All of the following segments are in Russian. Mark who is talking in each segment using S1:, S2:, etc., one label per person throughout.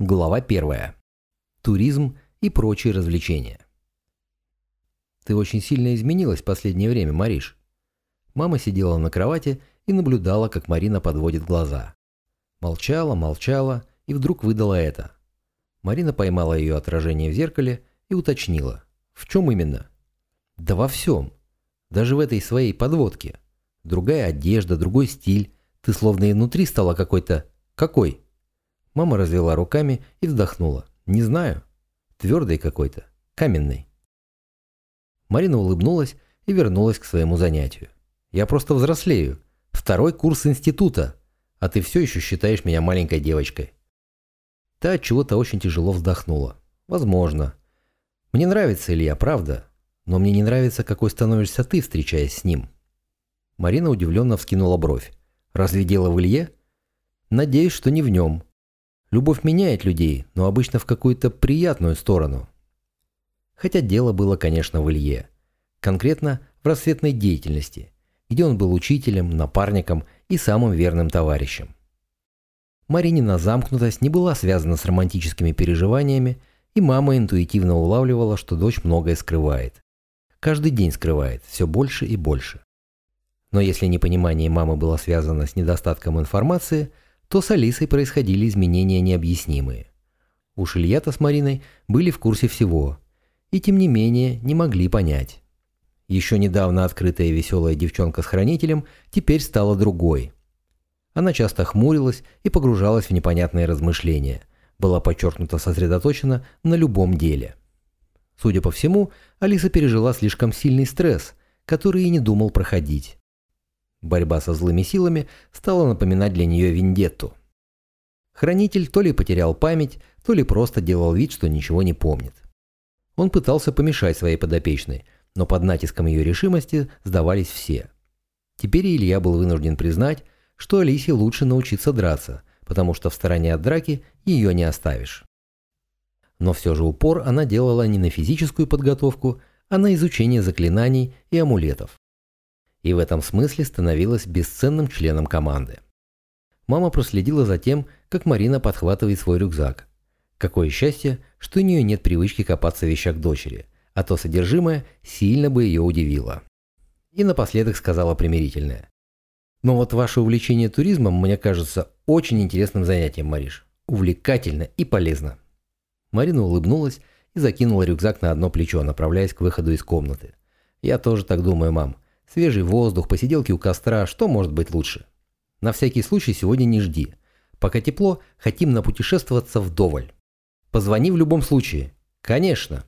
S1: Глава первая. Туризм и прочие развлечения. Ты очень сильно изменилась в последнее время, Мариш. Мама сидела на кровати и наблюдала, как Марина подводит глаза. Молчала, молчала и вдруг выдала это. Марина поймала ее отражение в зеркале и уточнила. В чем именно? Да во всем. Даже в этой своей подводке. Другая одежда, другой стиль. Ты словно и внутри стала какой-то... Какой? Мама развела руками и вздохнула. Не знаю. Твердый какой-то. Каменный. Марина улыбнулась и вернулась к своему занятию. Я просто взрослею. Второй курс института. А ты все еще считаешь меня маленькой девочкой. Та чего-то очень тяжело вздохнула. Возможно. Мне нравится Илья, правда. Но мне не нравится, какой становишься ты, встречаясь с ним. Марина удивленно вскинула бровь. Разве дело в Илье? Надеюсь, что не в нем. Любовь меняет людей, но обычно в какую-то приятную сторону. Хотя дело было, конечно, в Илье. Конкретно в рассветной деятельности, где он был учителем, напарником и самым верным товарищем. Маринина замкнутость не была связана с романтическими переживаниями, и мама интуитивно улавливала, что дочь многое скрывает. Каждый день скрывает, все больше и больше. Но если непонимание мамы было связано с недостатком информации, то с Алисой происходили изменения необъяснимые. Уж Илья-то с Мариной были в курсе всего, и тем не менее не могли понять. Еще недавно открытая веселая девчонка с хранителем теперь стала другой. Она часто хмурилась и погружалась в непонятные размышления, была подчеркнуто сосредоточена на любом деле. Судя по всему, Алиса пережила слишком сильный стресс, который и не думал проходить. Борьба со злыми силами стала напоминать для нее вендетту. Хранитель то ли потерял память, то ли просто делал вид, что ничего не помнит. Он пытался помешать своей подопечной, но под натиском ее решимости сдавались все. Теперь Илья был вынужден признать, что Алисе лучше научиться драться, потому что в стороне от драки ее не оставишь. Но все же упор она делала не на физическую подготовку, а на изучение заклинаний и амулетов и в этом смысле становилась бесценным членом команды. Мама проследила за тем, как Марина подхватывает свой рюкзак. Какое счастье, что у нее нет привычки копаться в вещах дочери, а то содержимое сильно бы ее удивило. И напоследок сказала примирительное. «Но вот ваше увлечение туризмом мне кажется очень интересным занятием, Мариш. Увлекательно и полезно». Марина улыбнулась и закинула рюкзак на одно плечо, направляясь к выходу из комнаты. «Я тоже так думаю, мам. Свежий воздух, посиделки у костра, что может быть лучше? На всякий случай сегодня не жди. Пока тепло, хотим напутешествоваться вдоволь. Позвони в любом случае. Конечно.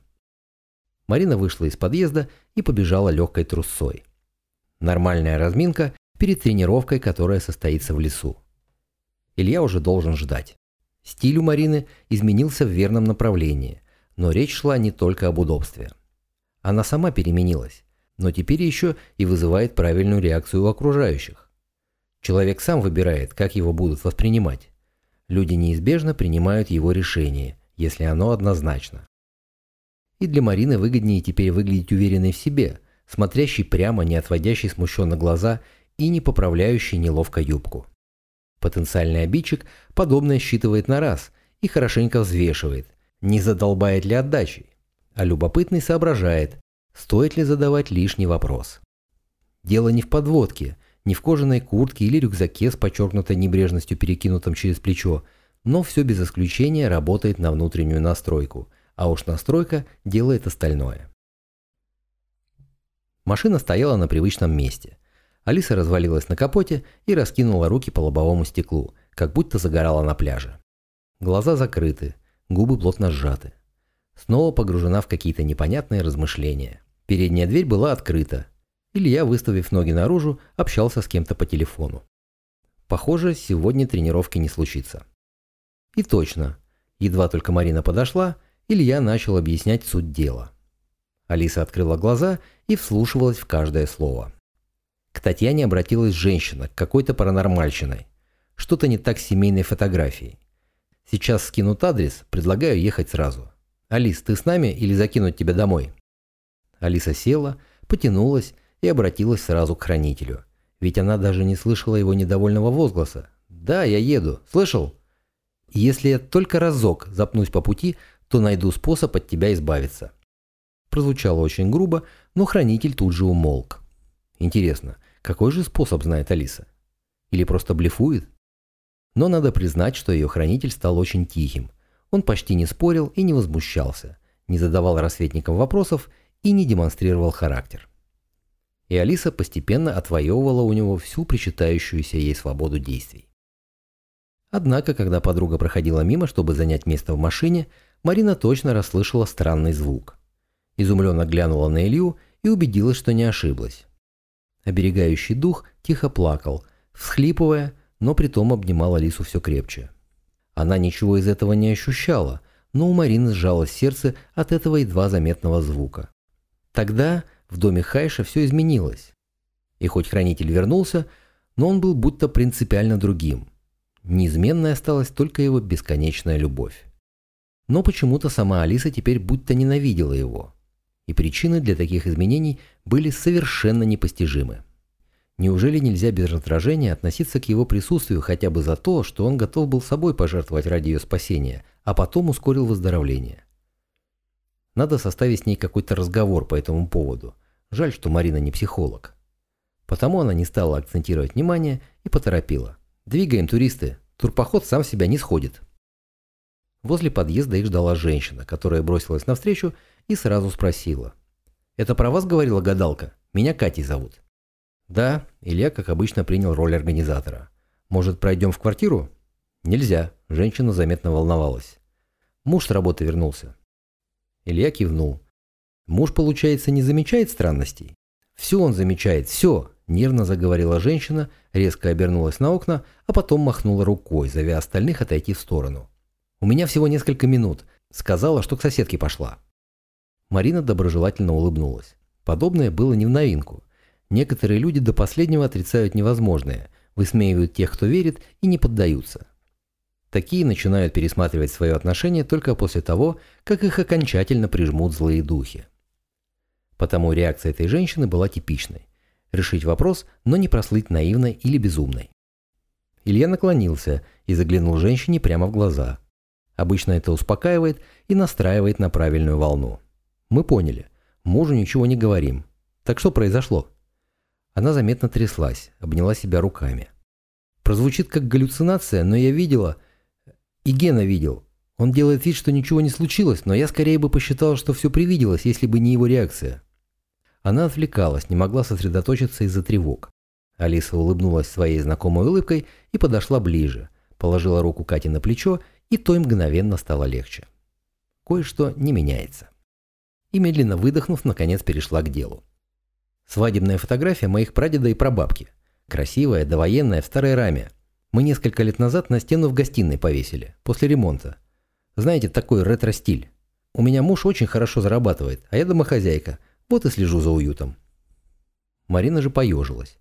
S1: Марина вышла из подъезда и побежала легкой трусцой. Нормальная разминка перед тренировкой, которая состоится в лесу. Илья уже должен ждать. Стиль у Марины изменился в верном направлении, но речь шла не только об удобстве. Она сама переменилась но теперь еще и вызывает правильную реакцию у окружающих. Человек сам выбирает, как его будут воспринимать. Люди неизбежно принимают его решение, если оно однозначно. И для Марины выгоднее теперь выглядеть уверенной в себе, смотрящей прямо, не отводящей смущенно глаза и не поправляющей неловко юбку. Потенциальный обидчик подобное считывает на раз и хорошенько взвешивает, не задолбает ли отдачей, а любопытный соображает, Стоит ли задавать лишний вопрос? Дело не в подводке, не в кожаной куртке или рюкзаке с подчеркнутой небрежностью, перекинутом через плечо, но все без исключения работает на внутреннюю настройку, а уж настройка делает остальное. Машина стояла на привычном месте. Алиса развалилась на капоте и раскинула руки по лобовому стеклу, как будто загорала на пляже. Глаза закрыты, губы плотно сжаты. Снова погружена в какие-то непонятные размышления. Передняя дверь была открыта. Илья, выставив ноги наружу, общался с кем-то по телефону. Похоже, сегодня тренировки не случится. И точно. Едва только Марина подошла, Илья начал объяснять суть дела. Алиса открыла глаза и вслушивалась в каждое слово. К Татьяне обратилась женщина, какой-то паранормальщиной. Что-то не так с семейной фотографией. Сейчас скинут адрес, предлагаю ехать сразу. «Алис, ты с нами или закинуть тебя домой?» Алиса села, потянулась и обратилась сразу к хранителю. Ведь она даже не слышала его недовольного возгласа. «Да, я еду. Слышал?» Если я только разок запнусь по пути, то найду способ от тебя избавиться». Прозвучало очень грубо, но хранитель тут же умолк. Интересно, какой же способ знает Алиса? Или просто блефует? Но надо признать, что ее хранитель стал очень тихим. Он почти не спорил и не возмущался, не задавал рассветникам вопросов и не демонстрировал характер. И Алиса постепенно отвоевывала у него всю причитающуюся ей свободу действий. Однако, когда подруга проходила мимо, чтобы занять место в машине, Марина точно расслышала странный звук. Изумленно глянула на Илью и убедилась, что не ошиблась. Оберегающий дух тихо плакал, всхлипывая, но притом обнимал Алису все крепче. Она ничего из этого не ощущала, но у Марины сжалось сердце от этого едва заметного звука. Тогда в доме Хайша все изменилось. И хоть хранитель вернулся, но он был будто принципиально другим. Неизменной осталась только его бесконечная любовь. Но почему-то сама Алиса теперь будто ненавидела его. И причины для таких изменений были совершенно непостижимы. Неужели нельзя без раздражения относиться к его присутствию хотя бы за то, что он готов был собой пожертвовать ради ее спасения, а потом ускорил выздоровление? Надо составить с ней какой-то разговор по этому поводу. Жаль, что Марина не психолог. Потому она не стала акцентировать внимание и поторопила. «Двигаем, туристы. Турпоход сам себя не сходит». Возле подъезда их ждала женщина, которая бросилась навстречу и сразу спросила. «Это про вас говорила гадалка? Меня Катей зовут». Да, Илья, как обычно, принял роль организатора. «Может, пройдем в квартиру?» «Нельзя», женщина заметно волновалась. «Муж с работы вернулся». Илья кивнул. «Муж, получается, не замечает странностей?» «Все он замечает, все!» – нервно заговорила женщина, резко обернулась на окна, а потом махнула рукой, зовя остальных отойти в сторону. «У меня всего несколько минут. Сказала, что к соседке пошла». Марина доброжелательно улыбнулась. Подобное было не в новинку. Некоторые люди до последнего отрицают невозможное, высмеивают тех, кто верит, и не поддаются. Такие начинают пересматривать свое отношение только после того, как их окончательно прижмут злые духи. Потому реакция этой женщины была типичной. Решить вопрос, но не прослыть наивной или безумной. Илья наклонился и заглянул женщине прямо в глаза. Обычно это успокаивает и настраивает на правильную волну. Мы поняли. Мужу ничего не говорим. Так что произошло? Она заметно тряслась, обняла себя руками. Прозвучит как галлюцинация, но я видела... И Гена видел. Он делает вид, что ничего не случилось, но я скорее бы посчитал, что все привиделось, если бы не его реакция. Она отвлекалась, не могла сосредоточиться из-за тревог. Алиса улыбнулась своей знакомой улыбкой и подошла ближе, положила руку Кате на плечо, и той мгновенно стало легче. Кое-что не меняется. И медленно выдохнув, наконец перешла к делу. Свадебная фотография моих прадеда и прабабки. Красивая, довоенная, в старой раме. Мы несколько лет назад на стену в гостиной повесили, после ремонта. Знаете, такой ретро-стиль. У меня муж очень хорошо зарабатывает, а я домохозяйка. Вот и слежу за уютом. Марина же поежилась.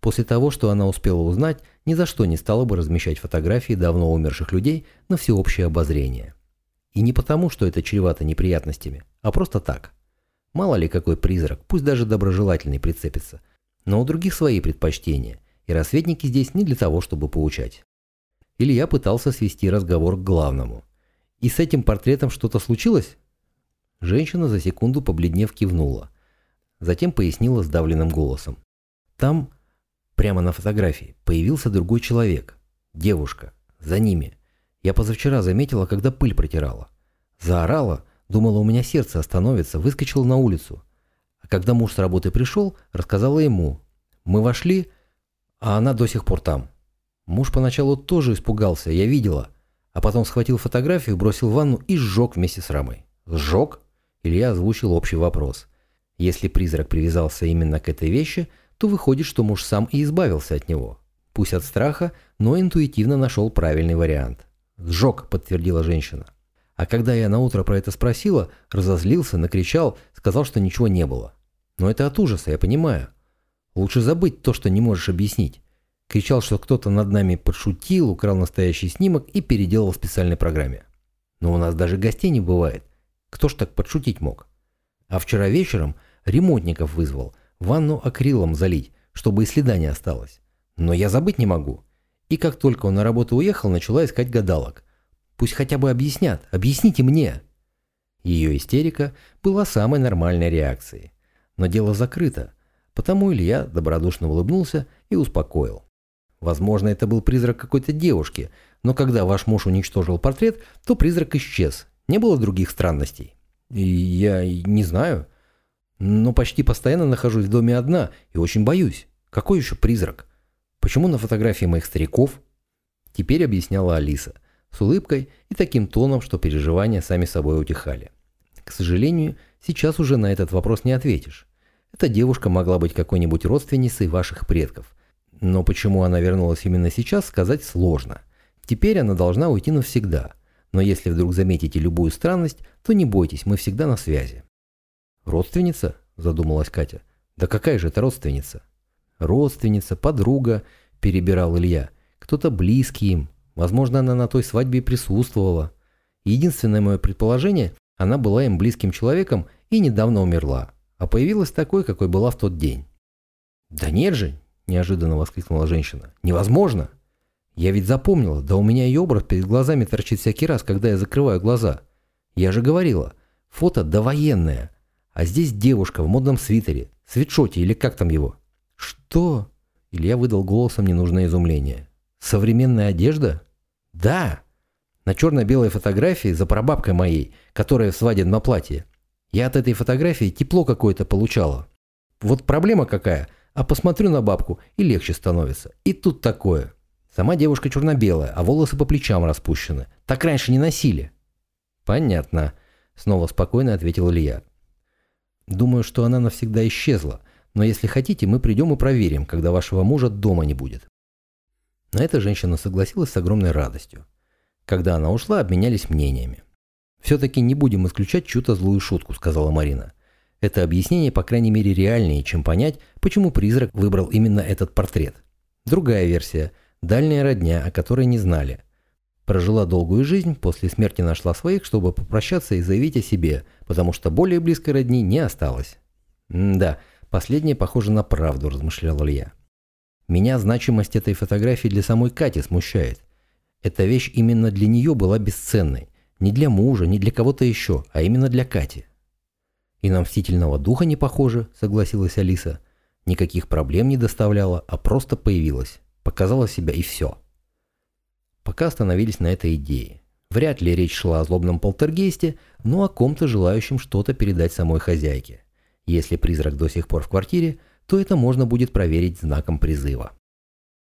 S1: После того, что она успела узнать, ни за что не стала бы размещать фотографии давно умерших людей на всеобщее обозрение. И не потому, что это чревато неприятностями, а просто так. Мало ли какой призрак, пусть даже доброжелательный прицепится. Но у других свои предпочтения, и рассветники здесь не для того, чтобы поучать. Илья пытался свести разговор к главному. «И с этим портретом что-то случилось?» Женщина за секунду побледнев кивнула. Затем пояснила сдавленным голосом. «Там, прямо на фотографии, появился другой человек. Девушка. За ними. Я позавчера заметила, когда пыль протирала. Заорала, Думала, у меня сердце остановится, выскочила на улицу. А когда муж с работы пришел, рассказала ему. Мы вошли, а она до сих пор там. Муж поначалу тоже испугался, я видела. А потом схватил фотографию, бросил в ванну и сжег вместе с рамой. Сжег? Илья озвучил общий вопрос. Если призрак привязался именно к этой вещи, то выходит, что муж сам и избавился от него. Пусть от страха, но интуитивно нашел правильный вариант. «Сжег», — подтвердила женщина. А когда я на утро про это спросила, разозлился, накричал, сказал, что ничего не было. Но это от ужаса, я понимаю. Лучше забыть то, что не можешь объяснить. Кричал, что кто-то над нами подшутил, украл настоящий снимок и переделал в специальной программе. Но у нас даже гостей не бывает. Кто ж так подшутить мог? А вчера вечером ремонтников вызвал, ванну акрилом залить, чтобы и следа не осталось. Но я забыть не могу. И как только он на работу уехал, начала искать гадалок. Пусть хотя бы объяснят. Объясните мне. Ее истерика была самой нормальной реакцией. Но дело закрыто, потому Илья добродушно улыбнулся и успокоил. Возможно, это был призрак какой-то девушки, но когда ваш муж уничтожил портрет, то призрак исчез. Не было других странностей. И я не знаю. Но почти постоянно нахожусь в доме одна и очень боюсь. Какой еще призрак? Почему на фотографии моих стариков? Теперь объясняла Алиса, с улыбкой и таким тоном, что переживания сами собой утихали. К сожалению, сейчас уже на этот вопрос не ответишь. Эта девушка могла быть какой-нибудь родственницей ваших предков. Но почему она вернулась именно сейчас, сказать сложно. Теперь она должна уйти навсегда. Но если вдруг заметите любую странность, то не бойтесь, мы всегда на связи. «Родственница?» – задумалась Катя. «Да какая же это родственница?» «Родственница, подруга», – перебирал Илья. «Кто-то близкий им. Возможно, она на той свадьбе и присутствовала. Единственное мое предположение – она была им близким человеком и недавно умерла, а появилась такой, какой была в тот день». «Да нет же!» – неожиданно воскликнула женщина. «Невозможно!» «Я ведь запомнила, да у меня ее образ перед глазами торчит всякий раз, когда я закрываю глаза. Я же говорила, фото довоенное, а здесь девушка в модном свитере, свитшоте или как там его». «Что?» – Илья выдал голосом ненужное изумление. «Современная одежда?» «Да!» На черно-белой фотографии за прабабкой моей, которая в свадебном платье. Я от этой фотографии тепло какое-то получала. Вот проблема какая, а посмотрю на бабку и легче становится. И тут такое. Сама девушка черно-белая, а волосы по плечам распущены. Так раньше не носили». «Понятно», — снова спокойно ответил Илья. «Думаю, что она навсегда исчезла, но если хотите, мы придем и проверим, когда вашего мужа дома не будет». На это женщина согласилась с огромной радостью. Когда она ушла, обменялись мнениями. «Все-таки не будем исключать чью-то злую шутку», — сказала Марина. «Это объяснение, по крайней мере, реальнее, чем понять, почему призрак выбрал именно этот портрет. Другая версия — дальняя родня, о которой не знали. Прожила долгую жизнь, после смерти нашла своих, чтобы попрощаться и заявить о себе, потому что более близкой родни не осталось. Да, последнее похоже на правду, размышлял Илья. Меня значимость этой фотографии для самой Кати смущает. Эта вещь именно для нее была бесценной. Не для мужа, не для кого-то еще, а именно для Кати. «И на мстительного духа не похоже», — согласилась Алиса. «Никаких проблем не доставляла, а просто появилась» показала себя и все. Пока остановились на этой идее. Вряд ли речь шла о злобном полтергейсте, но о ком-то желающем что-то передать самой хозяйке. Если призрак до сих пор в квартире, то это можно будет проверить знаком призыва.